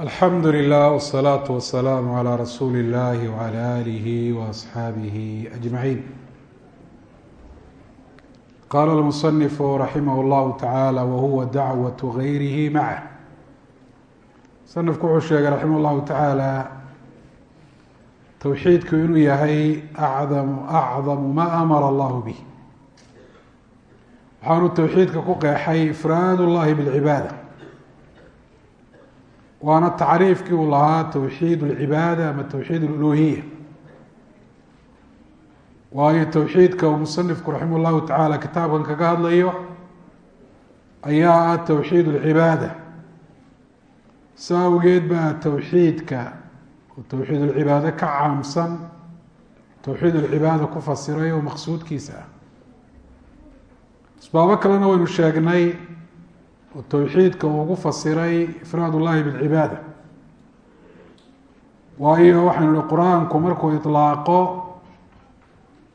alxamdu lilah wsalaatu wasalaamu calaa rasuuli illahi wcala aalihi waasxaabihi ajmaciin qaala lmusanifu raximah llahu tacaala wahuwa dacwatu gayrihi macah musanifku wuxuu sheegay raximah llahu tacaala towxiidku inuu yahay acdamu acdamu ma amara allahu bih waxaanu towxiidka ku qeexay ifraad llahi bilcibaada waana tacriifkii uu lahaa towxiid اlcibaada ama towxiid اluluhiya waayo towxiidka uu musanifku raximah llahu tacaala kitaabkan kaga hadlayo ayaa ah towxiid اlcibaada sa awgeed baa towxiidka oo towxiid اlcibaado ka caamsan towxiid اlcibaada ku fasiray oo maqsuudkiisa ah asbaabo kalena waynu sheegnay oo towxiidka uu ugu fasiray ifraad ullahi bilcibaada waayo waxaynu ihi qur-aanku markuu iطlaaqo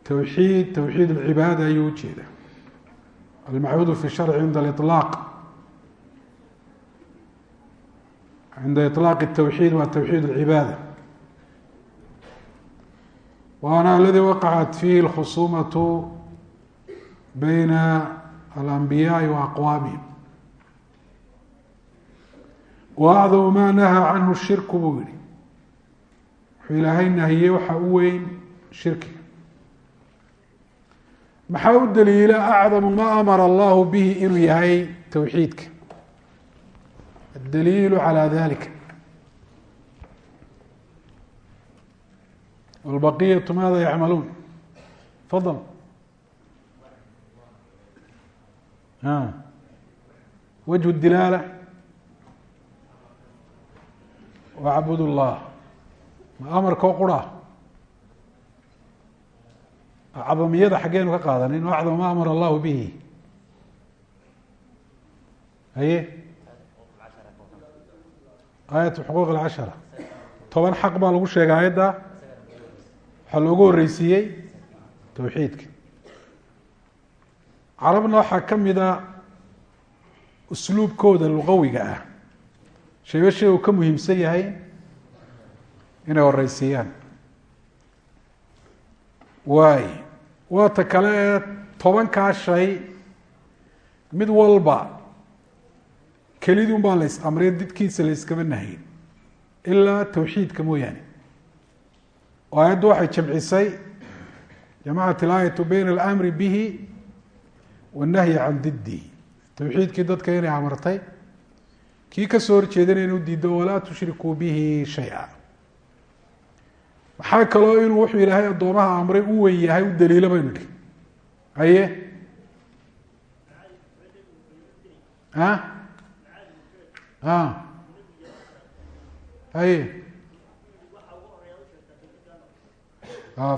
towxiid towxiid اlcibaada ayuu ujeeda almaxuudu fi sharci cinda aliطlaaq cinda iطlaaq الtowxiid waa towxiid اlcibaada waana aladi waqacat fihi اlkhusuumaةu bayna alanbiyaai wa aqwaamihim waacdamu maa nahaa canhu shirku buu yihi wuxuu ilaahay nahiyey waxa u weyn shirkiga maxaa u daliila? Acdamu maa amara allahu bihi inuu yahay towxiidka adaliilu calaa dalika wlbaqiyatu maada yacmaluun? Fadal. Wajhu dilaala wacbud llah ma amarkoo qura cadamiyada xaggeenu ka qaadanin acdam ma amara allahu bihi haye aayat xuquuq alcashara toban xaq baa lagu sheegay aayadda waxaa loogu horeysiiyey towxiidka carabna waxaa ka mid a usluubkooda luqawiga ah shayba shay uu ka muhiimsan yahay inay horeysiiyaan waay waata kale ee tobankaa shay mid walba kelidii un baa la is amriya didkiisa la iskama nahayn ilaa towxiidka mooyaane. Oo aayaddu waxay jamcisay jamacat ilaayatu bayna alamri bihi wanahyi can diddi towxiidkii dadka inay amartay kii ka soo horjeedana inu diido walaa tushrikuu bihi shay-a. Maxaa kaloo inuu wuxuu ilaahay addoomaha amray u weyn yahay u daliilo baynu dhi haye? A a haye?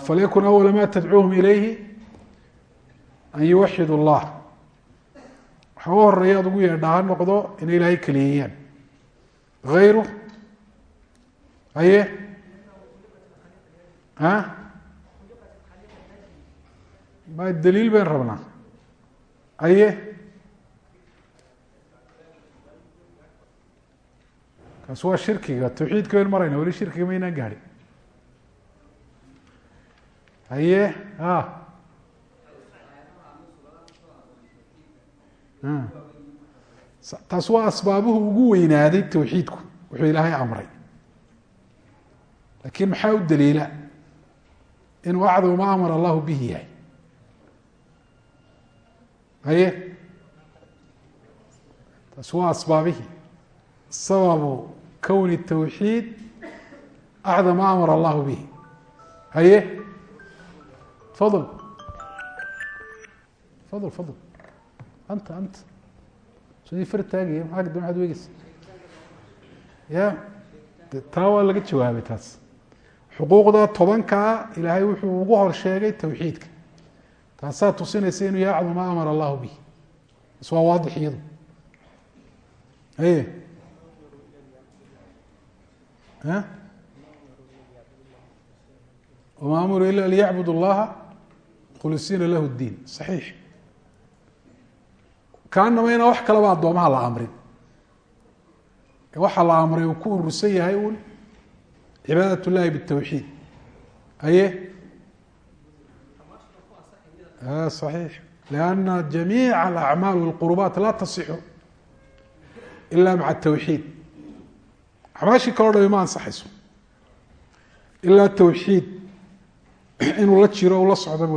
Falyakun awala ma tadcuuhum ilayhi an yuwaxid اllah waxa u horreeya ad ugu yeedhaa ha noqdo inay ilaahay keliyeeyaan hayru haye? A ma daliil bayn rabnaa. Haye? Kaas waa shirkiga tawxiidka bayn marayna weli shirkiga maynaan gaadhin. Haye? A taas waa asbaabuhu ugu weynaaday towxiidku wuxuu ilaahay amray. Laakiin maxaa u daliila? Inuu acdamu ma amara allahu bihi yahay. Haye? Taas waa asbaabihii sababu kowni towxiid acdam ma amara allahu bihi. Haye? Fadl. Fadl fadl anta anta sodii far taagaya maa da maxaad wegeysa ya taa waa laga jawaabay taas xuquuqda tobankaa ilaahay wuxuu ugu hor sheegay towxiidka taasaa tusinaysa inuu yahay acdam ma amara allahu bih bas waa waadix iyadu haye a wama amuru ila an yacbud اllaha khulisiina lahu اdiin صaxiix kaanama inaa wax kalaba addoomaha la amrin. Waxa la amray uu ku urursan yahay uun cibaadat llahi bitawxiid aye صaxiix lianna jamiic alacmaal walqurubaat laa tasixu ila maca tawxiid. Acmaashii kaleo dhami ma ansaxayso. Ilaa tawxiid inuu la jiro u la socdo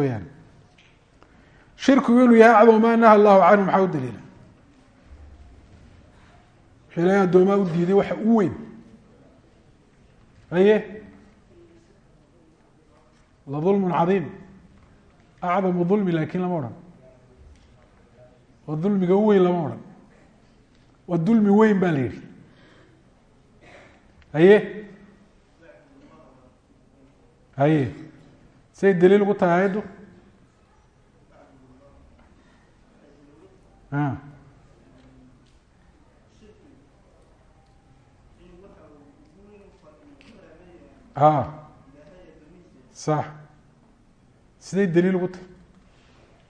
shirkigu inuu yahay acdam ma naha allahu canhu maxaa u daliila? Wuxuu ilahay addoomaa u diiday waxa u weyn. Aye la dulm cadiim. Acdamu dulmi laakiin lama odhan. Waa dulmiga u weyn lama odhan. Waa dulmi weyn ba la yihi haye? Haye? Say daliil ugu tahay ayaddu a a sax siday daliil ugu tahay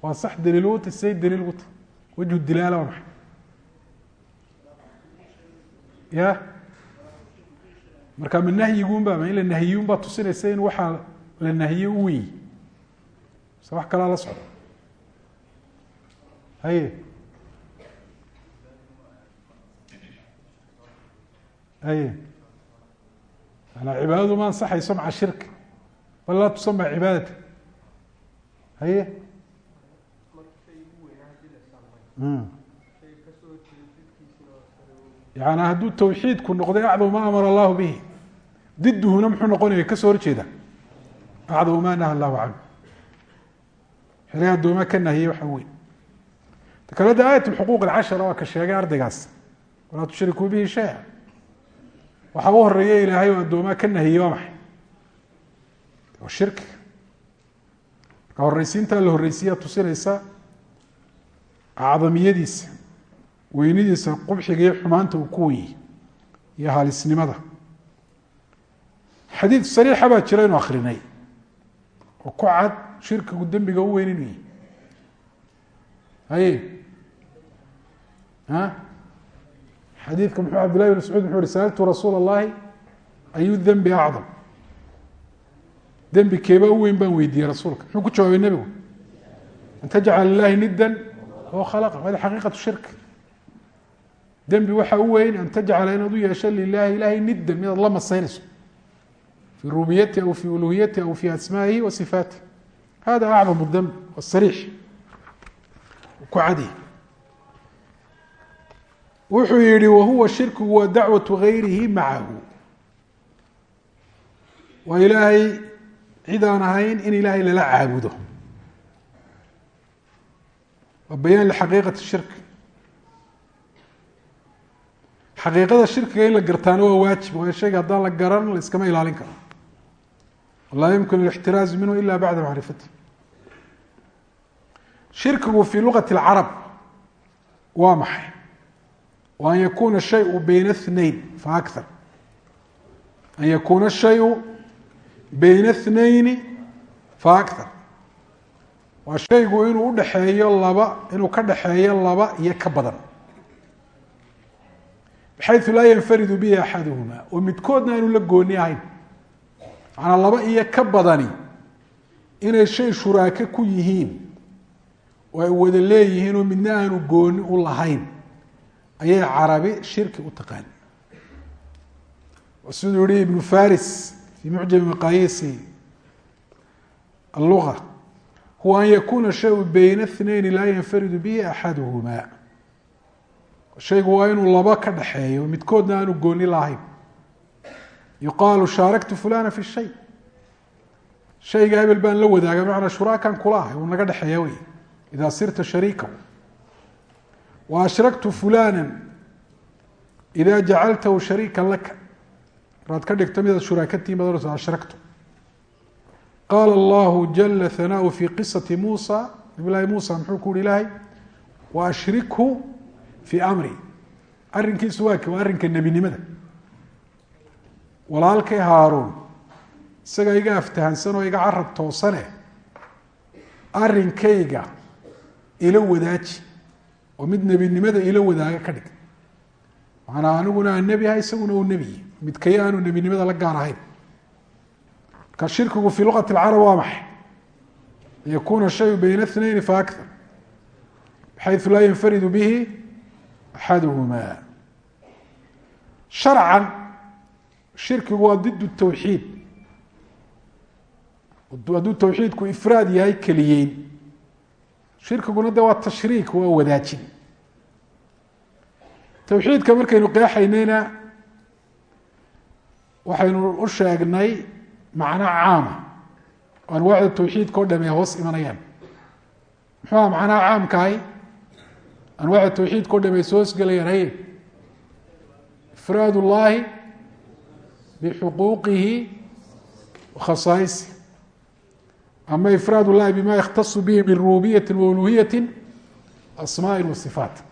waa sax daliil ugu tahy siday daliil ugu tahay wajhu dilaala waa maxay ya marka ma nahyigunba ma in la nahiyun baa tusinaysa in waxaa la nahiye u weyi se wax kalaa la socdo haye manaa cibaadadu ma ansaxayso maca shirka bal laa tusama cibaadata haye yani hadduu tawxiidku noqday acdam ma amara allahu bihi. Diduhuna muxuu noqonaya ka soo horjeeda acdam ma naha allahu canhu. Xilay addoomaa ka nahiyey waxa weyn. Ta kale de aayat lxuquuq alcashara waa ka sheegay ardaygaas walaa waxaa u horreeya ilaahay oo addoomaa ka nahiyey waa maxay? Waa shirki marka horeysiintaa la horreysiyaa tusinaysa acdamiyadiisa weynidiisa qubxiga iyo xumaanta uu ku wenyey iyo halisnimada xadiid sariixa baa jira inu akrinay oo ku cad shirkigu dembiga u weyn inuu yihi haye xadiidka muxuu cabdillahi bn mascuud muxuu yihi saaltu rasuula اllahi ayu dembi acdam. Dembi keeba u weyn baan weydiiyey rasuulka. Muxuu ku jawaabay nebigu? An tajcal lilahi nidan oo khalaqa. Hada xaqiiqatu shirk. Dembi waxaa u weyn an tajcala inaad u yeesho lilahi ilahay nidan midaad la masaynayso. Fi rububiyati aw fi uluhiyati aw fi asmaa'ihi wa sifaatih hada acdam demb sariix. Ku cadi wuxuu yihi wahuwa shirkigu waa dacwatu gayrihi macahu waa ilaahay cid aan ahayn in ilaahay lala caabudo. Waa bayaan lxaqiiqati shirk. Xaqiiqada shirkiga in la gartaana waa waajib waayo shayga haddaan la garan la iskama ilaalin karo. Laa yumkin alixtiraazu minhu ila bacda macrifati. Shirkigu fii luqati اlcarab waa maxay? wa an yakuna shayu bayna اثnayn fa akar an yakuna shayu bayna اثnayni fa akar waa shaygu inuu udhaxeeyo laba inuu ka dhaxeeyo laba iyo ka badan bxayu laa yanfaridu bihi axaduhuma oo midkoodna aanu la gooni ahayn macanaa laba iyo ka badani inay shay shuraake ku yihiin oo ay wada leeyihiin oo midna aanu gooni u lahayn ayay carabi shirki u taqaan. Siduu yihi ibnu faris fii mucjami maqayisi alluga huwa an yakuna shayu bayna اثnayn laa yanfaridu bihi axaduhuma shaygu waa inuu laba ka dhaxeeyo midkoodna aanu gooni lahayn. Yuqaalu shaaraktu fulana fi shay. Shayga hebel baan la wadaaga bimacnaa shuraakan kula uu naga dhexeeya wey ida sirta shariika wa ashraktu fulana ida jacaltahu shariika laka. Maraad ka dhigto midaad shuraakatii mad ashraktu qaala allahu jala hanaau fi qisati muusa. Nabi llaahi muusa muxuu ku uhi ilaahay wa ashrikhu fii amri. Arrinkiisu waa waa arrinka nebinimada. Walaalkay haaruun isaga iga aftahansan oo iga carab toosane arrinkayga ila wadaaji oo mid nebinimada ila wadaaga ka dhig maanaa aniguna aan nebi ahay isaguna uu nebiy midkay aanu nebinimada la gaar ahayn marka shirkigu fii luqati اlcarab waa maxay an yakuna shayu bayna اثnayn faakar bxayثu laa yanfaridu bihi axaduhuma sharcan shirkigu waa did tawxiid hadduu tawxiidku ifraad yahay keliyeyn shirkiguna de waa tashriik waa wadaajin. Tawxiidka markaynu qeexaynayna waxaynu u sheegnay macno caama oo anwaacda tawxiidka o dham ay hoos imanayaan. Muxuu aha macnaha caamkahay? Anwaacda tawxiidka o dham ay soo hoosgelayaan haye ifraad ullaahi bixuquuqihi wa ama ifraad اllahi bima yktaص bihi min rububiyati wauluhiyati asmaءi wa صifaat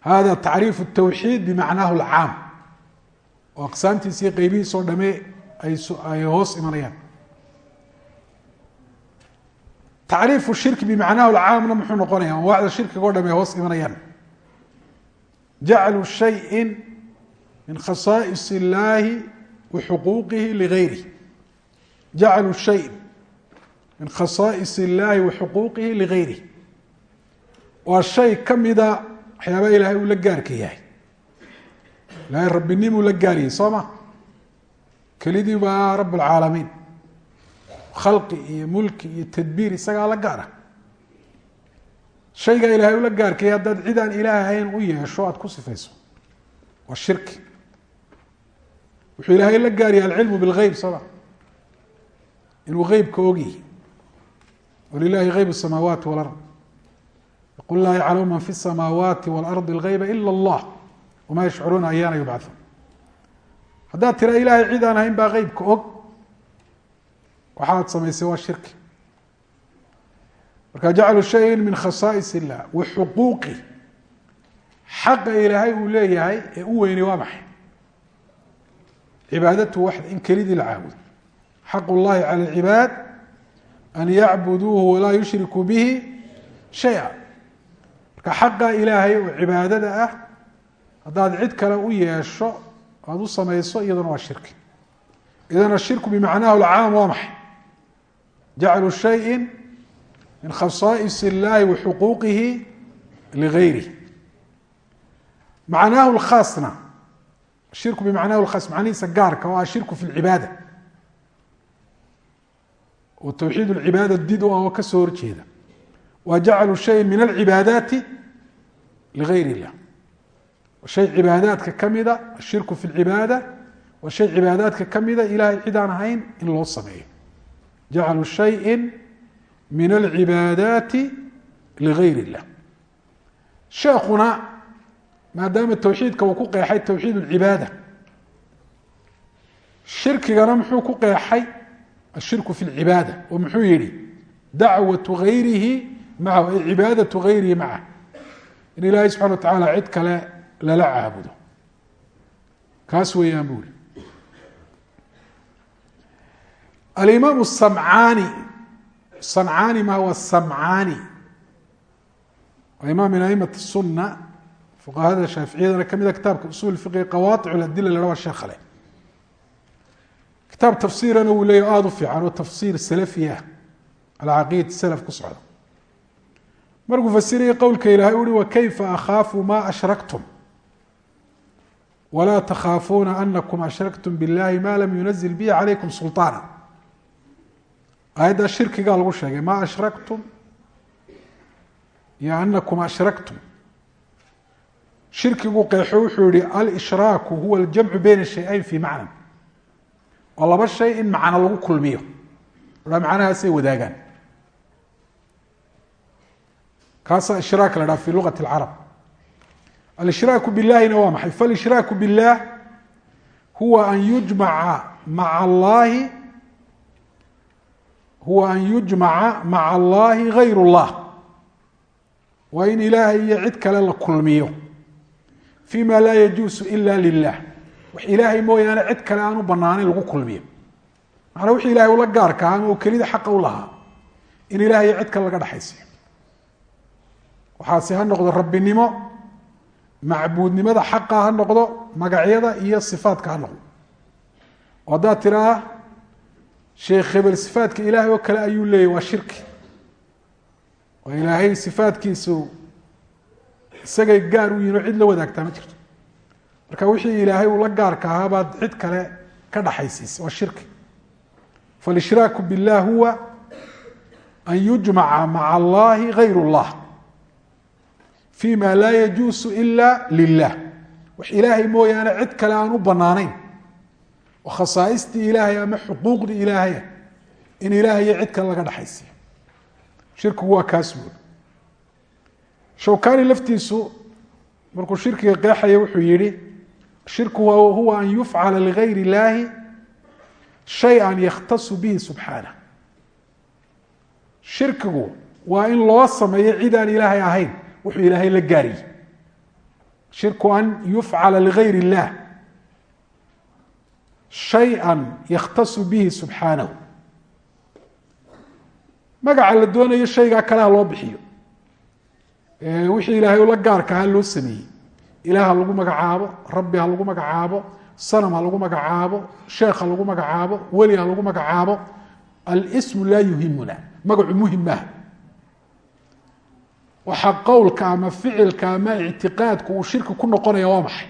hada tacriif الtawxiid bimacnaahu اlcaam oo aqsaamtiisi qeybihiis oo dhame ay hoos imanayaan tacriifu shirki bimacnaahu lcaamna muxuu noqonaya anwaacda shirkiga o dham ay hoos imanayaan jaclu shayi min khasaais اllahi wa xuquuqihi ligayri jaclu shay min khasaais اllahi wa xuquuqihi ligayrih waa shay ka mida waxyaabaa ilaahay uu la gaarka yahay. Ilahay rabbinimuu la gaariyay soo ma? Kelidii baa rab اlcaalamiin khalqi iyo mulki iyo tadbiir isagaa la gaara. Shaygaa ilahay ula gaarkaya haddaad cid aan u yeesho aada ku sifayso. Waa shirki wuxuu ilaahay la gaariyay alcilmu bilgeyb soo ma? Inuu eybka ogyihi wlilahi eyb الsamaawaati wاlard yqul laa yaclamu man fi الsamaawaati wاlardi اlgeyba ila اllah wama yashcuruuna ayaana yubcaثuun haddaad tira ilaahay cid aan ahayn baa eybka og waxaad samaysay waa shirki marka jaclu shayin min khasaais illah wa xuquuqi xaqa ilaahay uu leeyahay ee u weynay waa maxay cibaadatu waxda in kelidii la caabudo xaq اllahi calى اlcibaad an yacbuduuhu walaa yushrikuu bihi shaya marka xaqa ilaahay oo cibaadada ah haddaad cid kale u yeesho aada u samayso iyaduna waa shirki. Idan ashirku bimacnahu lcaam waa maxay? Jaclu shayi min khasaais اllahi wa xuquuqihi ligayrih macnaahu lkhaasna ashirku bimacnahu lkhaas macnihiisa gaarka oo ah fi lcibaada oo towxiid اlcibaada did u ah oo ka soo horjeeda wa jaclu shayi min alcibaadaati ligayr اllah shay cibaadaadka kamida ashirku fi lcibaada waa shay cibaadaadka kamida ilahay cid aan ahayn in loo sameeyo jaclu shayi min alcibaadaati ligayr اllah sheekuna maadaama towxiidka uu ku qeexay towxiid اlcibaada shirkigana muxuu ku qeexay ashirku fi lcibaada oo muxuu yihi dacwatu gayrihi macahu ay cibaadatu gayrihi macah in ilaahay subxana wa tacaala cid kale lala caabudo kaas weeyaan bu uri alimaam samcaani sancaani ma waa samcaani waa imaam min aimat sunna fuqahada shaaficiyadana kamida kitaabka usul fiqi qawaaic adila la waa sheekh kale kitaab tafsiirana wuu leeya aada u fiican oo tafsiir salafi ah. Calaa caqiidati salaf ku socda markuu fasirayay qowlka ilahay uhi wakayfa akhaafu ma ashraktum? Walaa takhaafuuna anakum ashraktum biاllahi ma lam yunazil bihi calaykum sulطaana aayaddaa shirkigaa lagu sheegay ma ashraktum? Iyo anakum ashraktum. Shirkigu qeexo wuxuu yihi alshraaku huwa aljamcu bayna shayayn fi macna oo laba shay in macno lagu kulmiyo. A macnahaasay wadaagaan. Kaasaa ishraak la dhaha fi luqati اlcarab alshraaku billahina waa maxay? Falshraaku billah huwa an yujmaca maa allahi huwa an yujmaca maca allahi gayr اllah waa in ilaahay iyo cid kale la kulmiyo. Fi ma laa yajuusu ila lilah wax ilaahay mooyaane cid kale aan u banaanayn lagu kulmiyo macnaa wixii ilahay ula gaarka ama uu kelida xaqa u lahaa? In ilahay cid kale laga dhexaysiyo waxaase ha noqdo rabbinimo macbuudnimada xaqa ha noqdo magacyada iyo sifaadka ha noqdo. Oo haddaad tiraa sheekh hebel sifaadka ilaahay oo kale ayuu leeyahy waa shirki. Oo ilaahay sifaadkiisu isagay gaar u yihiin oo cid la wadaagtaa ma jirto marka wixii ilaahay uu la gaarka ahaa baad cid kale ka dhaxaysiisa waa shirki faalishraaku billah huwa an yujmaca maca allahi gayr اllah fi ma laa yajuusu ila lilah wax ilaahay mooyaane cid kale aan u banaanayn oo khasaaistii ilaahay ama xuquuqdii ilaahaya in ilaahay iyo cid kale laga dhexaysiyo shirkigu waa kaas buuri shawkani laftiisu markuu shirkiga qeexaya wuxuu yihi shirku huwa an yufcala ligayr اllahi shaya yakhtasu bihi subxaanah shirkigu waa in loo sameeyo cid aan ilaahay ahayn wuxuu ilaahay la gaariyey. Shirku an yufcala ligayr اllah shaya yakhtasu bihi subxaanahu magaca la doonayo shaygaa kaleha loo bixiyo. Wixii ilaahay ula gaarka ha loo sameeyey ilaah ha lagu magacaabo rabbi ha lagu magacaabo sanam ha lagu magacaabo sheekh ha lagu magacaabo weli ha lagu magacaabo. Alsmu laa yuhimuna magacu muhiim maaha waxaa qowlka ama ficilka ama ictiqaadku uu shirki ku noqonaya waa maxay?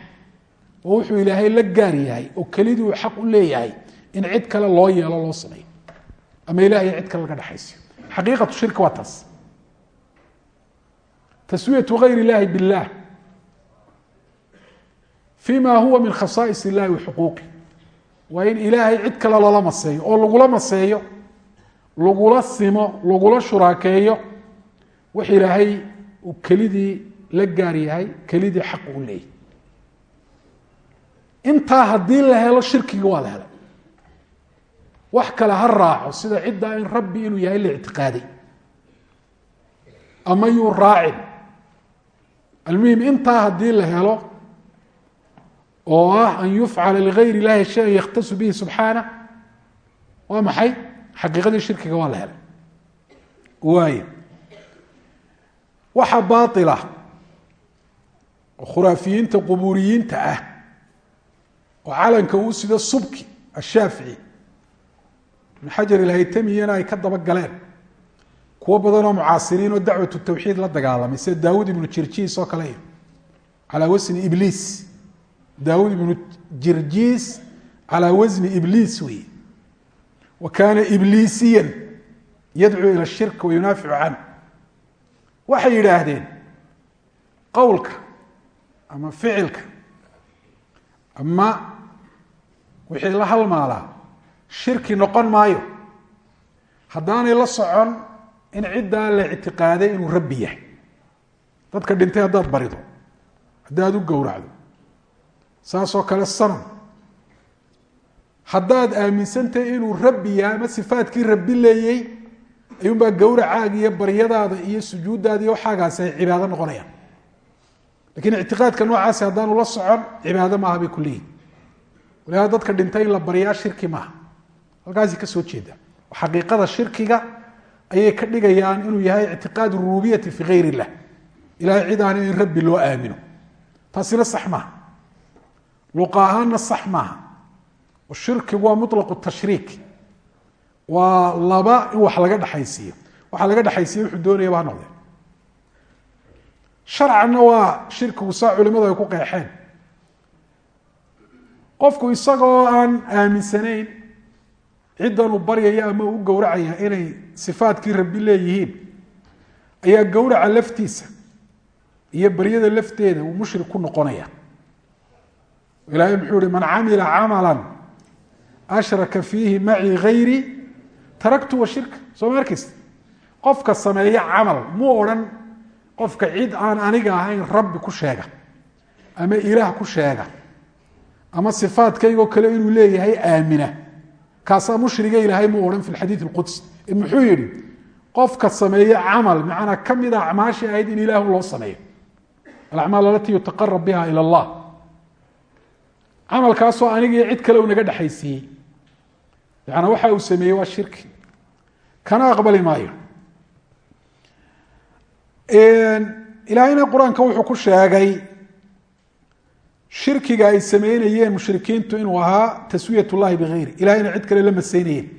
Oo wuxuu ilaahay la gaar yahay oo kelidii uu xaq u leeyahay in cid kale loo yeelo loo sameeyo. Ama ilahay cid kale laga dhexaysiyo xaqiiqatu shirki waa taas. Taswiyatu gayr illahi billah fima huwa min khasaais illahi wa xuquuqi. Waa in ilaahay cid kale loola maseeyo oo lagula maseeyo lagula simo lagula shuraakeeyo wax ilaahay uu kelidii la gaar yahay kelidii xaq u leeyahy intaa haddii la helo shirkiga waa la helay. Wax kale ha raaco sida ciddaa in rabbi inuu yahay la ictiqaaday oo ah an yufcala ligayr illahi shayan yakhtasu bihi subxaana. Waa maxay? Xaqiiqadii shirkiga waa la helay. Waay waxa baaila oo khuraafiyiinta ah oo calanka uu sida subki ashaafici ibn xajar ilhaytamiyana ay ka daba galeen. Kuwo badanoo mucaasiriin oo dacwatu tawxiid la dagaalamay sida daawud ibnu jirjiis oo kale calaa wasni ibliis daawud ibnu jirjiis calaa wasni ibliis wey wa kaana ibliisiyan yadcuu ila shirk wa yunaaficu canh waxay yidhaahdeen qowlka ama ficilka ama wixii la halmaalaa shirki noqon maayo. Haddaanay la socon in ciddaa la ictiqaaday inuu rabbi yahay. Dadka dhintay haddaad barido haddaad u gowracdo saasoo kale sanam haddaad aaminsantahay inuu rabbi yahay ama sifaadkii rabbi leeyey ayuunbaa gowracaagi iyo baryadaada iyo sujuuddaada iyo waxaagaasi ay cibaado noqonayaan. Lakiin ictiqaadka noocaasi haddaanu la socon cibaado maaha bay ku leeyihiin walihaada dadka dhintay in la baryaa shirki maaha. Halkaasi ka soo jeeda. Xaqiiqada shirkiga ayay ka dhigayaan inuu yahay ictiqaad rububiyati fi gayr illah. Ilahay cid aan in rabbi loo aamino. Taasina sax maaha luqa ahaanna sax maaha. Shirkigu waa mutlaqu tashriik. Waa laba in wax laga dhexaysiiyo waxa laga dhexaysiiya wuxuu doonayaba ha noqdee sharcanna waa shirkigu saa culimadu ay ku qeexeen. Qofku isagoo aan aaminsanayn ciddan uu baryaya ama u gowracaya inay sifaadkii rabbi leeyihiin ayaa gowraca laftiisa iyo baryada lafteeda uu mushrik ku noqonaya ilaahay muxuu ihi man camila camala ashraka fiihi macii gayri taraktu wa shirka. Soo ma arkaysa qofka sameeya camal muu odhan qofka cid aan aniga ahayn rabbi ku sheega ama ilaah ku sheega ama sifaadkaygoo kale inuu leeyahay aamina. Kaasaa mushriga ilaahay muu odhan fi lxadiid alquds. Muxuu yihi qofka sameeye camal macnaa ka mida acmaashii ahayd in ilaahu loo sameeyo. Alacmaal alatii yutaqarab biha ila allah camalkaasoo anigii cid kale u naga dhexaysiiyey yaana waxa uu sameeyey waa shirki. Kana aqbali maayo. Ilaahayna qur'aanka wuxuu ku sheegay shirkiga ay sameynayeen mushrikiintu inuu ahaa taswiyat llahi bigayri. Ilahay inay cid kale la maseynayeen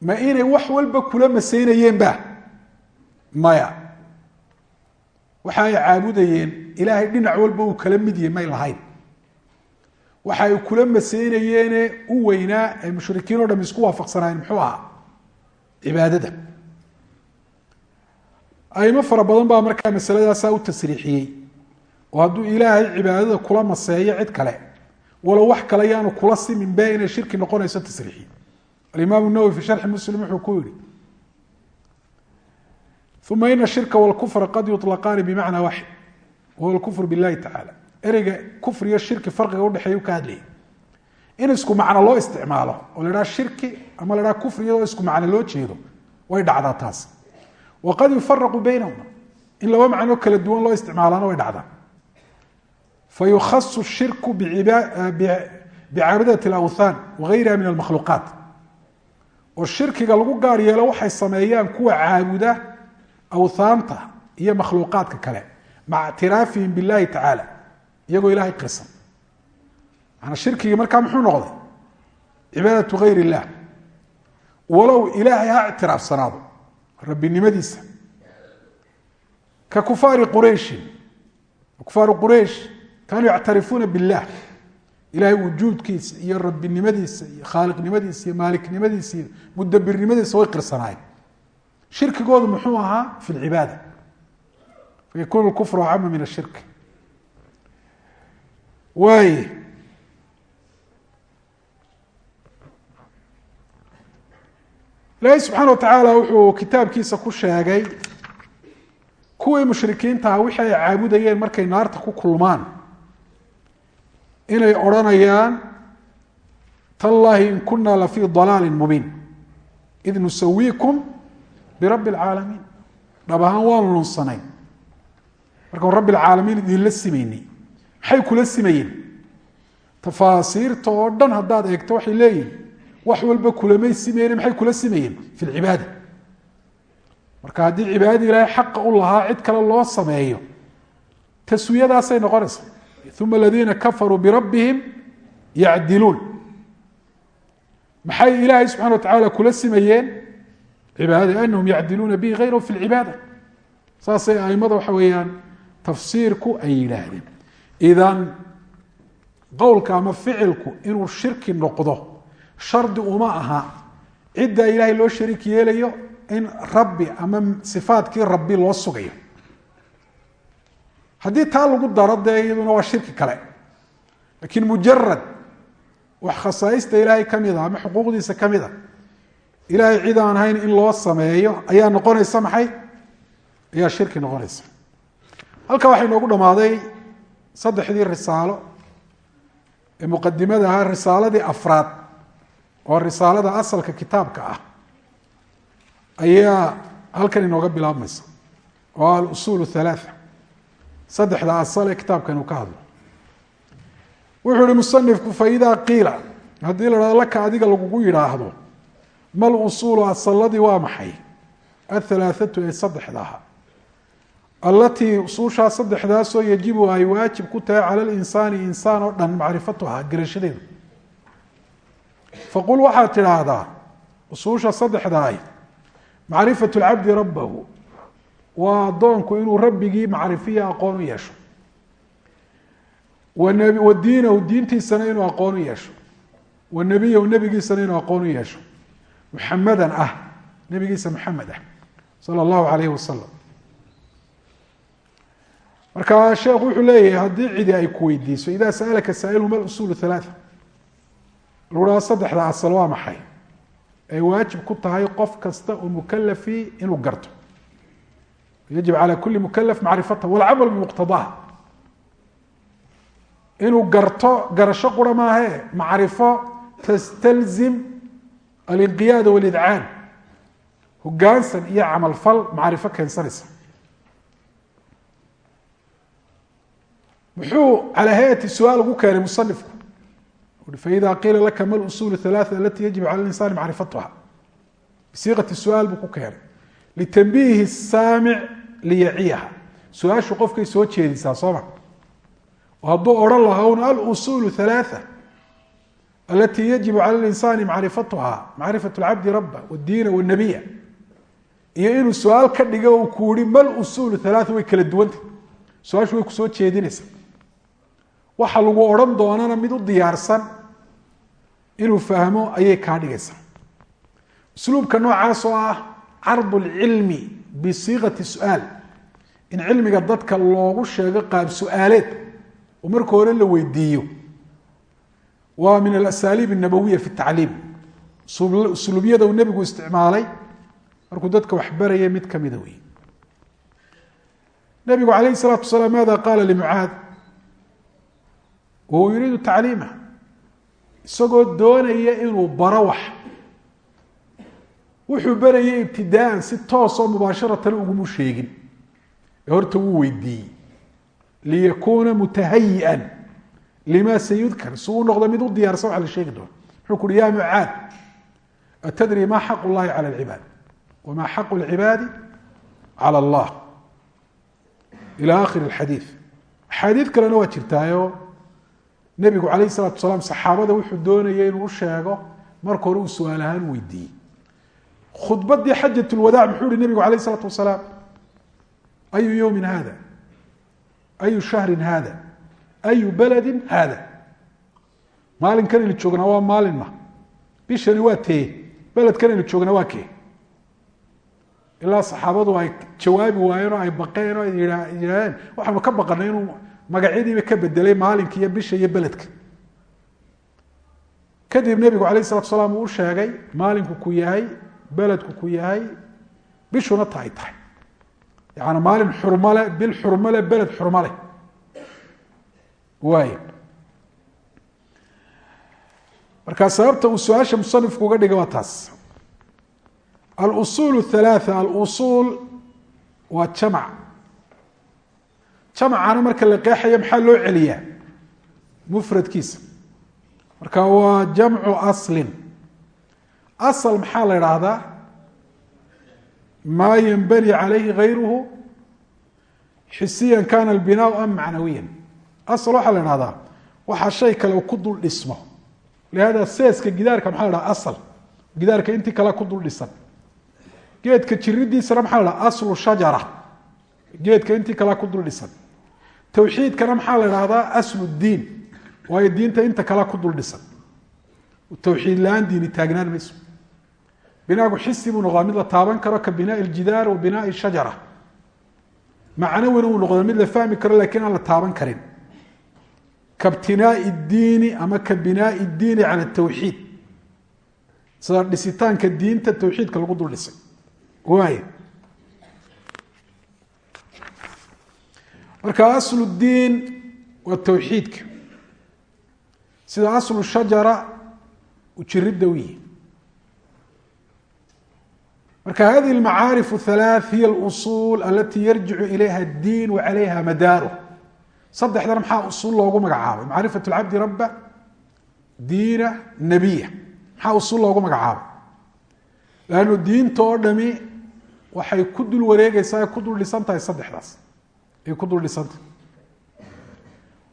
ma inay wax walba kula maseynayeen ba? Maya. Waxa ay caabudayeen ilaahay dhinac walba uu kala mid yahy may lahayn waxa kula maseynayeene u weynaa ay mushrikiin o dham isku waafaqsanaayeen muxuu ahaa? Cibaadada aimo fara badan baa markaa masaladaasaa u tasriixiyey. Oo hadduu ilaahay cibaadada kula maseeyo cid kale walow wax kale yaanu kula siminbe inay shirki noqonayso tasriixiy alimaam nawowi fi sharxi muslim wuxuu ku yihi uma ina shirka wlkufra qad yuطlaqaani bimacna waxid wahuwa kufr biاllahi tacala ereyga kufr iyo shirki farqiga udhexeeya ka hadlayay in isku macno loo isticmaalo oo la dhaha shirki ama la dhaha iyadoo isku macno loo jeedo way dhacdaa taas. Waqad yufaraqu baynahuma in laba macnoo kala duwan loo isticmaalaana way dhacdaa. Fayukhasu shirku bicaabidat اlawthan wagayriha min almakhluuqaat oo shirkiga lagu gaar yeelo waxay sameeyaan kuwa caabuda awthaanta iyo makhluuqaadka kale maca ictiraafihim biاllahi tacaala iyagoo ilahay qirsan maanaa shirkigii markaa muxuu noqday? Cibaadatu gayr illah. Walow ilaahay ha ictiraafsanaado rabbinimadiisa. Ka kufaari qurayshin kufaaru quraysh kaanuu yactarifuuna billah. Ilahay wujuudkiisa iyo rabbinimadiisa iyo khaaliqnimadiisa iyo maaliknimadiisa iyo mudabirnimadiisa way qirsanaayeen. Shirkigoodu muxuu ahaa fi lcibaada fayakunu kufru acama min ashirk waay ilaahay subxaana wa tacaala wuxuu kitaabkiisa ku sheegay kuwii mushrikiintaha wixii ay caabudayeen markay naarta ku kulmaan. Inay odhanayaan tallahi in kuna lafii dalaali mubiin. Id nusawiikum birabbi alcaalamiin dhab ahaan waanu lunsanayn. Markaan rabbi alcaalamiin idinla simaynay maxay kula simayeen tafaasiirta dhan haddaad eegto waxay leeyihiin wax walba kulamay simayeen maxay kula simayeen fi lcibaada marka haddii cibaadadii ilaahay xaqa u lahaa cid kale loo sameeyo. Taswiyadaasay noqonaysa uma aladiina kafaruu birabbihim yacdiluun. Maxay ilaahay subxana wa tacala kula simayeen? Cibaadada anahum yacdiluuna bihi gayrahu fi lcibaada saasay aimada waxa weeyaan tafsiirku ay yidhaahdeen idan qowlka ama ficilku inuu shirki noqdo shardi uma aha. Ciddaa ilaahay loo shariik yeelayo in rabbi ama sifaadkii rabbi loo sugayo. Haddii taa lagu daro dee iyaduna waa shirki kale. Laakiin mujarad wax khasaaista ilaahay ka mid a ama xuquuqdiisa ka mid a ilaahay cid aan ahayn in loo sameeyo ayaa noqonaysa maxay? Ayaa shirki noqonaysa. Halkaa waxay noogu dhammaaday saddexdii risaalo ee muqadimada ahaa risaaladii afraad oo risaalada asalka kitaabka ah ayaa halkan inooga bilaabmaysa. Oo alusuul halaaa saddexda asal ee kitaabkan uu ka hadlo. Wuxuu ihi musanifku faidaa qiila haddii la hahdo laka adiga lagugu yidhaahdo mal usuulu asaladii waa maxay? Athalaathatu ee saddexda aha allatii usuushaa saddexdaasoo yajibu ay waajib ku tahay cala linsaani insaan oo dhan macrifatuha garashadeedu faqul waxaad tidhaahdaa usuusha saddexdaay macrifatu lcabdi rabbahu waa addoonku inuu rabbigii macrifiya aqoon u yeesho. Wa diinahu diintiisana inuu aqoon u yeesho. Wa nebiyahu nebigiisana inuu aqoon u yeesho. Muxamadan ah nebigiisa maxamed ah sala allahu alayhi wasalam marka sheekhu wuxuu leeyahay haddii cidi ay ku weydiiso idaa sa'alaka saa'ilu ma usuulu halaaa lagu dhaha saddexda asal waa maxay? Ay waajib ku tahay qof kasta oo mukalafi inuu garto. Yajib calى kuli mukalaf macrifata walcamal bimuqtadaha. Inuu garto garasho qura maahe macrifo tastalzim alinqiyaada walidcaan hogaansan iyo camalfal macrifo keensanaysa muxuu calى hayati su-aal ugu keenay musanifku faida qiila laka ma usul halaaثa alati yajib calى insani macrifatuha bisiiqati su-aal buu ku keenay litanbiihi saamic liyaciyaha su-aashu qofkay soo jeedisaa sooma hadduu odhan lahaa un alusuul halaaa alati yajibu cala linsaani macrifatuha macrifat lcabdi raba wdiina wnabiya iyo inuu su-aal ka dhiga uu ku yihi mal usuul halaaa way kala duwanta su-aashu way kusoo jeedinaysa waxa lagu odhan doonana mid u diyaarsan inuu fahmo ayay kaa dhigaysaa usluubka noocaas oo ah cardu lcilmi bisiiqati su-aal in cilmiga dadka loogu sheego qaab su-aaleed oo marka hore la weydiiyo waa min alasaliib الnabawiya fi الtacliim usluubyada uu nebigu isticmaalay markuu dadka wax baraya mid kamida wey nebigu alayh الsalaatu wasalaam maada qaala limucaad wahuwa yuriidu tacliimah isagoo doonaya inuu baro wax. Wuxuu barayay ibtidaaan si toosoo mubaasharatan ugumu sheegin. Ee horta wuu weydiiyey. Liyakuuna mutahayian lima sayudkar. Si uu noqdo mid u diyaarsan waxa la sheegi doono. Wuxuu ku uhi ya mucaad atadri ma xaq llahi cala alcibaad? Wama xaqu lcibaadi cala allah. Ila akhiri alxadiid axaadiid kalena waa jirtaayo nebigu calayh isalaatu wasalaam saxaabada wuxuu doonayay inuu u sheego marka hore uu su'aal ahaan weydiiyey. Khudbadii xajat lwadaac muxuu yihi nebigu alayh isalaatu wasalaam ayu yowmin hada ayu shahrin hada ayu beledin hada maalinkan joognaa waa maalin ma? Bishani waa tee beledkan joognaa waa kee? Ilaa saxaabadu ay jawaabi waayeen oo ay baqeen oo yidhaahdeen waxaanu ka baqanay inuu magacyadiiba ka bedelay maalinka iyo bisha iyo beledka. Kadib nebigu alayh isalatu salaam uu sheegay maalinku ku yahay beledku ku yahay bishuna ta ay tahay. Yaani maalin xurmale bil xurmale beled xurmale waay markaa sababta uu su'aasha musanifku uga dhiga waa taas. Alusuul halaaa alusuul waa jamac jamacana marka la qeexaya maxaa loo celiyaa? Mufradkiisa. Marka waa jamcu aslin. Asal maxaa la idhaahdaa maa yanbani calayhi gayruhu xisiyan kana albinaau am macnawiyan. Asal waxaa la idhahdaa waxaa shay kale ku dul dhismo. Lihada seeska gidaarka maxaa la asal. Gidaarka intii kale ku dul dhisan. Geedka jiridiisana maxaa la aslu shajara. Geedka intii kale ku dul dhisan tawxiidkana maxaa la dhahdaa aslu diin. Waayo diinta inta kale ku dul dhisan. Tawxiid la'aan diini taagnaan mayso binaagu xisi buu noqdaa mid la taaban karo ka binaa ljidaar wa binaa shajara macnawina uu noqdaa mid la fahmi karo lakiin aan la taaban karin. Ka btinaai diini ama ka binaai diini cala tawxiid. Sida dhisitaanka diinta tawxiidka lagu dul dhisay marka aslu diin waa tawxiidka sida aslu shajara ujiridda u yihi marka hadihi اlmacaarif الhalaaث hiy اlusul alati yarjicu ilayha اdiin wa calayha madaaruh saddexdana maxaa usul loogu magacaabay macrifat اlcabdi raba diina nebiya maxaa usul loogu magacaabay lannu diinta oo dhami waxay ku dul wareegeysaa ay ku dul dhisan tahay saddexdaas ay ku dul dhisantahay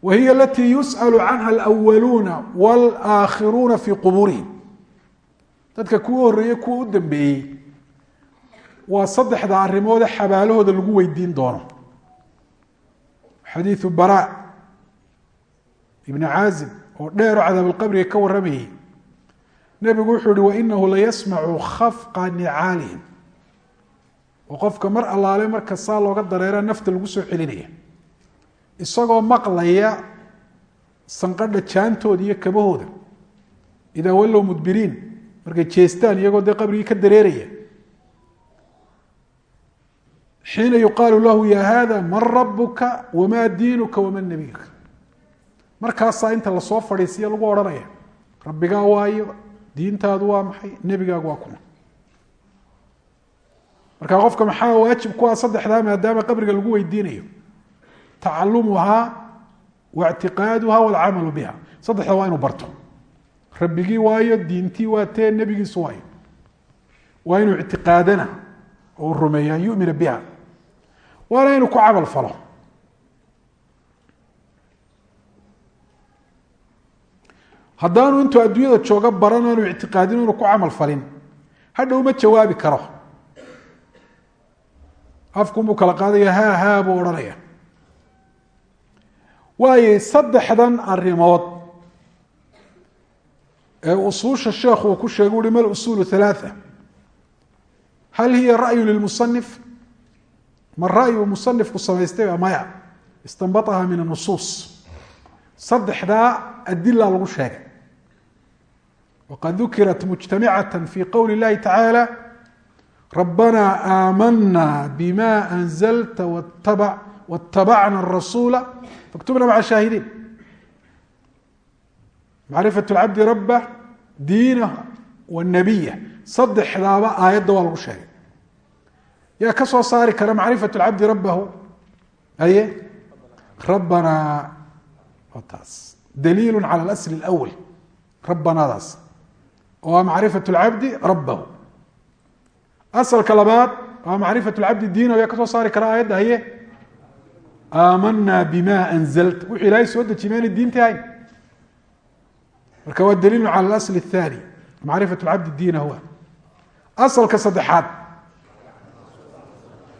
wa hiy alati yusأl canha alأwaluuna wاlaakhiruuna fi qubuurihim dadka kuwa horeeyey kuwa u dambeeyey waa saddexda arrimoode xabaalahooda lagu weydiin doono xadiiثu bara ibn caazib oo dheero cadaab اlqabriga ka waramayey nebigu wuxuu yihi wainahu layasmacu khafqa nicaalihim oo qofka mar allaale marka saa looga dareera nafta lagu soo celinaya isagoo maqlaya sanqadha jaantooda iyo kabahooda idaa wallow mudbiriin markay jeestaan iyagoo dee qabrigii ka dareeraya. Xiina yuqaalu lahu ya hada man rabuka wamaa diinuka waman nabiyuka? Markaasaa inta la soo fadhiisiya lagu odhanaya rabbigaa waayo diintaadu waa maxay nebigaagu waa kuma marka qofka maxaa waajib ku ah saddexdaa maadaama qabriga lagu weydiinayo? Tacalumuhaa wa ictiqaaduha walcamalu biha saddexda waa inuu barto. Rabbigii waayo diintii waa tee nebigiisu waayo. Waa inuu ictiqaadana oo rumeeyo an yumina biha waana inuu ku camal falo. Haddaanu intuu adduunyada jooga baran ictiqaadin inu ku camal falin. Hadhow ma jawaabi karo afkunbuu kala qaadaya haa haa buu odhanaya. Waayo saddexdan arrimood ee usuusha sheekhu uu ku sheegay uhi mal usuulu halaaa hal hiya ra'yu lilmusanif ma ra'yu musanifku samaystay maya? Istanbaaha min anusuus saddexdaa adila lagu sheegay. Waqad dukirat mujtamicata fi qowli اllahi tacaala rabanaa aamanaa bima anzalta watabacna rasuula faktubna maca shaahidiin macrifat cabdi rabba diinahu wanabiya saddexdaaba aayadda waa lagu sheegay yaa ka soo saari kara macrifat cabdi rabahu aye rabanaa waa taas daliilu cala asl اlأwl rabanadaas oo macrifat cabdi rabahu asalka labaad waa macrifat cabdi diin ayaa ka soo saari kara aayadda haye aamanaa bima anzalta wuxuu ilaahay soo dejiy maanay marka waa daliilu cala asl اthani macrifat cabdi diina huwa. Asalka saddexaad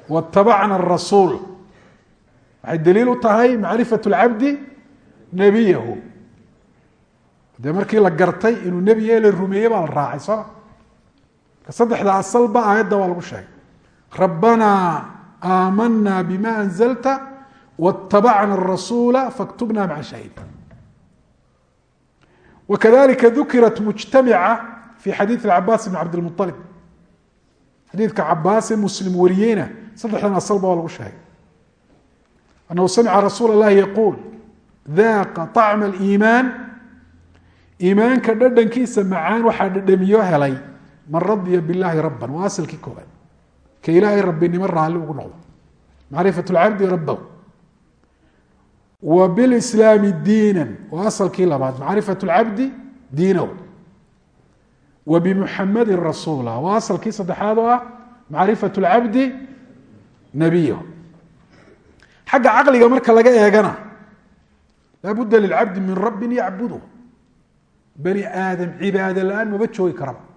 watabacna arasuul waxay daliil u tahay macrifat اlcabdi nebiyahu. Dee markii la gartay inuu nebi yahay la rumeeyey baa la raacay sooma saddexda asalba aayadda waa lagu sheegay rabbanaa aamanaa bima anzalta waاtabacna الrasuula faktubna maca shahiid wakadalika dukirat mujtamica fi xadiiث cabaas bn cabdilmuطalib xadiidka cabaase muslim wariyeyna saddexdan asalba waa lagu sheegay anahu samica rasuul اllahi yaquul daaqa طacma اliimaan iimaanka dhadhankiisa macaan waxaa dhadhamiyo helay man radya bilaahi raba waa asalkii koobaad ka ilaahay rabinimo raali ugu noqdo. Macrifat lcabdi rabah wa bilslaami diina waa asalkii labaad. Macrifat lcabdi diinahu wa bimuxamadi rasuula waa asalkii saddexaad oo ah macrifat lcabdi nabiyahu xagga caqliga marka laga eegana laa budda lilcabdi min rabin yacbuduh bani aadam cibaado la'aan maba joogi karaba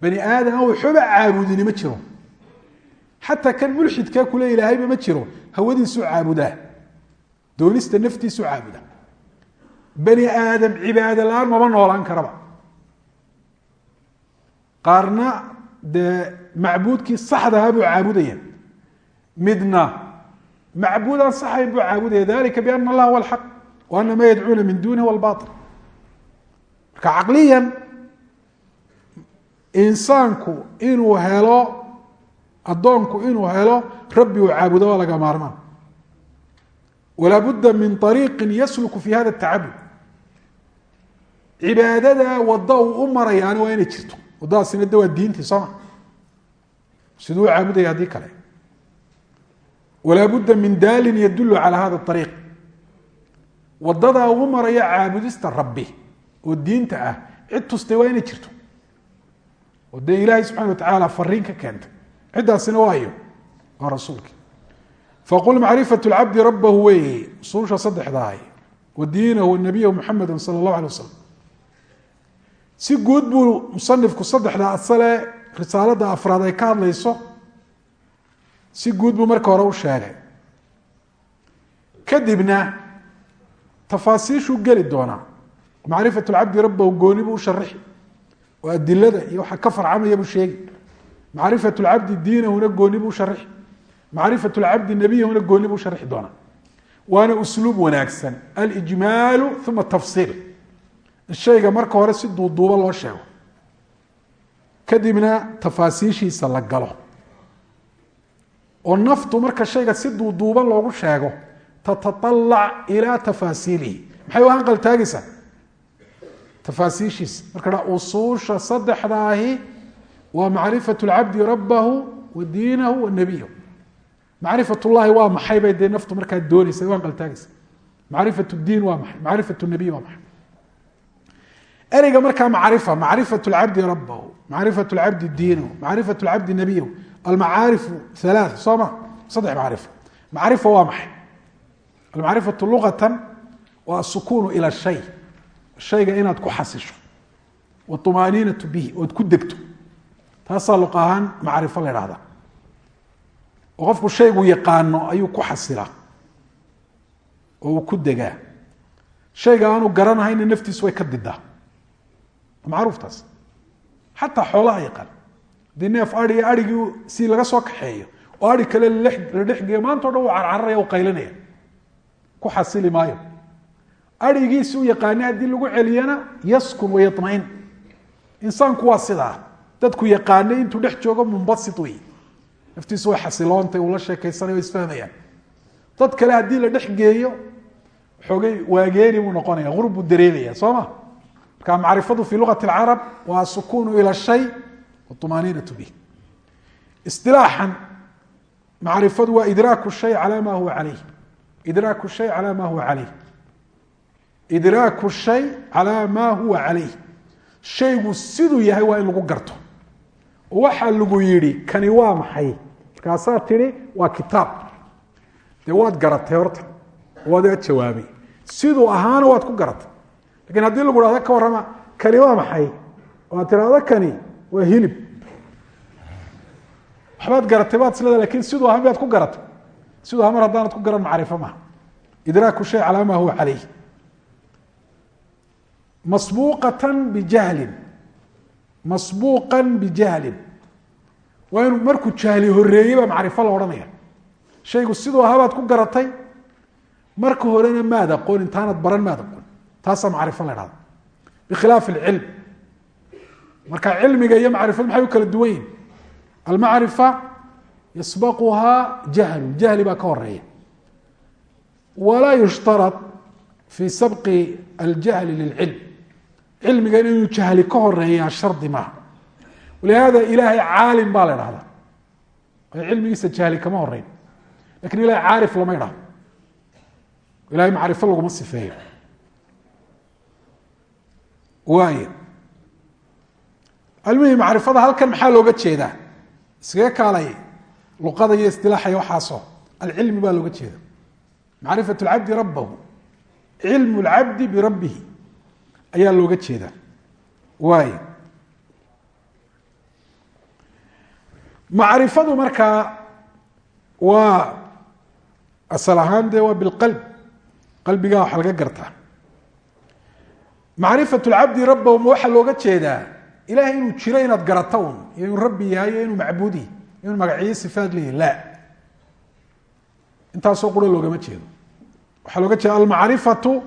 bani aadam aan waxooba caabudini ma jiro. Xataa kan mulxidkaa kule ilaahayba ma jiro. Hawadiisuu caabudaa. Doonista naftiisuu caabudaa. Bani aadam cibaado la'aan maba noolaan karaba. Qaarna dee macbuudkii saxdahaa buu caabudaya midna macbuud aan saxayn buu caabudaya dalika biana allaha huwa alxaq wa ana maa yadcuuna min dunihi huwa marka caqliyan insaanku inuu helo addoonku inuu helo rabbi uu caabudo waa laga maarmaan. Walaa budda min ariiqin yasluku fi hada tacabud. Cibaadada wadda uu u marayaana waa inay jirto. Waddadaasina de waa diintii sooma siduu u caabudaya haddii kale. Walaa budda min daalin yadulu calى hada ariiq wadadaa ugu maraya caabudista rabbi oo diinta ah cid tustay waa inay jirto oo dee ilaahay subxana watacaala fariin ka keentay. Ciddaasina waayo waa rasuulkii. Faqul macrifat lcabdi rabahu weeye usuusha saddexdaah wa diinahu nabiyahu muxameda sala allahu alay wasalam si guud buu musanifku saddexda asale risaalada afraad ay ka hadlayso si guud buu marka hore u sheegay. Kadibna tafaasiishuu geli doonaa. Macrifat lcabdi rabahu gooni buu u sharixi oo adilada iyo waxa ka farcamaya buu sheegi macrifat lcabdi diinahuna gooni buu sharixi. Macrifat lcabdi nebiyahuna gooni buu sharixi doonaa waana usluub wanaagsan. Alijmaalu uma tafsiil. In shayga marka hore si duuduuba loo sheego. Kadibna tafaasiishiisa la galo. Oo naftu marka shayga si duuduuban loogu sheego tataallac ilaa tafaasiilihi. Maxay u tafaasiishiisa marka usuusha saddexdaahi waa macrifat lcabdi rabahu wa diinahu wa nebiyahu macrifat llahi waa maxay bay dee naftu markaa doonaysa u hanqal taagaysa macrifat diin waa maxay macrifat nebiy waa maxay ereyga markaa macrifa macrifat lcabdi rabahu macrifat lcabdi diinahu macrifat lcabdi nebiyahu almacaarifu halaa soo ma saddex macrifo macrifa waa maxay almacrifatu luqatan waa asukunu ila shay shayga inaad ku xasisho waطumaaniinatu bihi ood ku degto. Taasaa luq ahaan macrifo la idhahdaa oo qofku shaygu yaqaano ayuu ku xasilaa oo uu ku degaa. Shayga aanu garanahayna naftiisu way ka didaa. Macruuf taas xataa xoolaha yaqaan. Haddii neef ai arigii si laga soo kaxeeyo oo ari kale la dhexgeeyo maanta o dhan uu carcararaya u qaylinaya. Ku xasili maayo arigiisi u yaqaana lagu celiyana yaskun wayamain insaanku waa sidaa. Dadku yaqaanay intuu dhex joogo mumbasit wey naftiisu way xasiloontay ula sheekaysanay way isfahmayaan. Dad kale haddii la dhex geeyo xoogay waageeni buu noqonaya ur dareemaya soo ma? Marka macrifadu fii luati carab waa asukuunu ila shay wamaniinau bih isilaaxan macrifadu waa idraaku shay calaa ma huwa alayh idraaku shay calaa ma huwa calayh idraaku shay calى ma huwa calayh. Shaygu siduu yahay waa in lagu garto. Waxaa lagu yihi kani waa maxay? Markaasaa tihi waa kitaab. Dee waad garatay horta. Waad jawaabay. Siduu ahaana waad ku garatay. Lakin haddii lagu hahdo ka warrama kani waa maxay? Oo aad tirahdo kani waa hilib. Waxbaad garatay baad isleda laakiin siduu ahaa miyaad ku garatay. Siduu ahaa mar haddaanad ku garan macrifo maha idraaku shay calaa ma huwa calayh masbuuqatan bijahlin. Masbuuqan bijahlin. Waa inuu markuu jahli horeeyey baa macrifo la odhanaya. Shaygu siduu ahaa baad ku garatay marka horena maad aqoon intaanad baran maad aqoon taasaa macrifo la dhahda bikhilaaf alcilm. Marka cilmiga iyo macrifadu maxay u kala duwan yihiin almacrifa yasbaquhaa jahlu. Jahli baa ka cilmiga inuu jahli ka horeeyaa shardi maaha. Walihada ilaahay caalim baa la dhahdaa oo cilmigiisa jahli kama horeyn laakiin ilahay caarif lama ydhahdo ilahay macrifo laguma sifeeyo. Waay almihii macrifada halkan maxaa looga jeedaa? Iskaga kaalay luqada iyo istilaaxaya waxaasoo alcilmi baa looga jeeda macrifat lcabdi rabahu cilmu lcabdi birabbihi ayaa looga jeedaa waay macrifadu markaa waa asal ahaan dee waa bilqalb. Qalbigaa waxaa laga gartaa. Macrifat lcabdi rabbahu ma waxaa looga jeedaa? Ilahay inuu jiro inaad garato un iyo inuu rabbi yahay iyo inuu macbuudi inuu magaciyo sifaad leeyahy la. Intaasoo qura loogama jeedo. Waxaa looga jeeda almacrifatu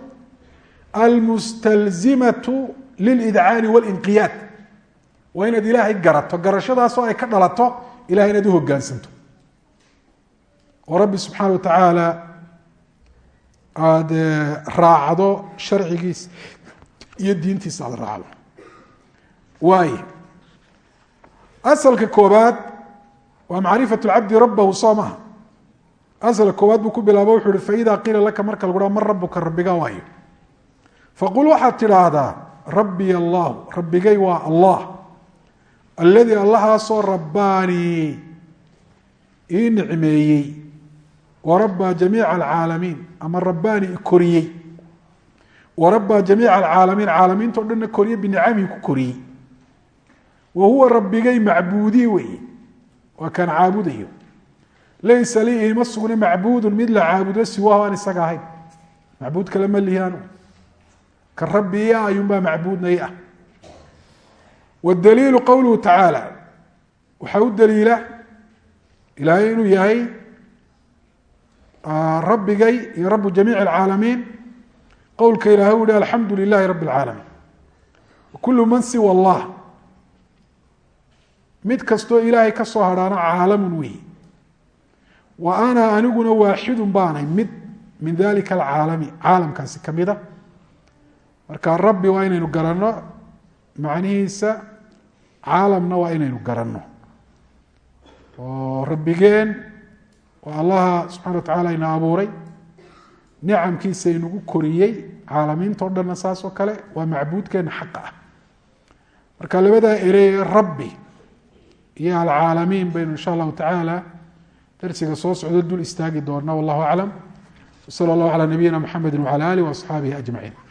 almustalzimatu lilidcaani walinqiyaad waa inaad ilaahay garato garashadaasoo ay ka dhalato ilahay inaad uhogaansanto oo rabbi subxaana wa tacaala aada raacdo sharcigiisa iyo diintiisa aada raacdo waay asalka koobaad waa macrifat lcabdi rabahu soo maha asalka koobaad buu ku bilaabo wuxu uhi faida qiila laka marka lagu ha man rabuka rabbiga waayo faqul waxaad tidhaahdaa rabbiy allahu rabbigay waa allah alladii allahaasoo rabbaanii ii nicmeeyey warabaa jamiica alcaalamiin ama rabbaani koriyey warabaa jamiica alcaalamiin caalamiinto dhanna koriye binicamihi ku koriyey wa huwa rabbigay macbuudii weeye waa kaan caabudayo laysa lii ima sugna macbuudu mid la caabudo siwaahu aan isaga ahayn macbuud kale ma lihianu ka rabbi a ayuunbaa macbuudnay ah. Wdaliilu qowluhu tacaala. Waxaa u daliila ilaahay inuu yahay rabbigay iyo rabu jamiic alcaalamiin. Qowlka ilahay u hi alxamdu lilahi rabi اlcaalamiin kulu man siwa allah. Mid kastoo ilaahay ka soo hadhaana caalamun weyi wa ana aniguna waaxidun baanay mid min dalika alcaalami caalamkaasi kamida marka rabbi waa inaynu garanno macnihiisa caalamna waa inaynu garanno. Oo rabbigeen waa allaha subxana wa tacala ina abuuray nicamkiisa inagu koriyey caalamiinta o dhanna saas oo kale waa macbuudkeena xaqa ah. Marka labadaa erey rabbi iyo alcaalamiin baynu insha allahu tacaala darsiga soo socdo dul istaagi doona wallahu aclam wsala allahu calaa nabiyina mxamedi wcala alih waasxaabihi ajmaciin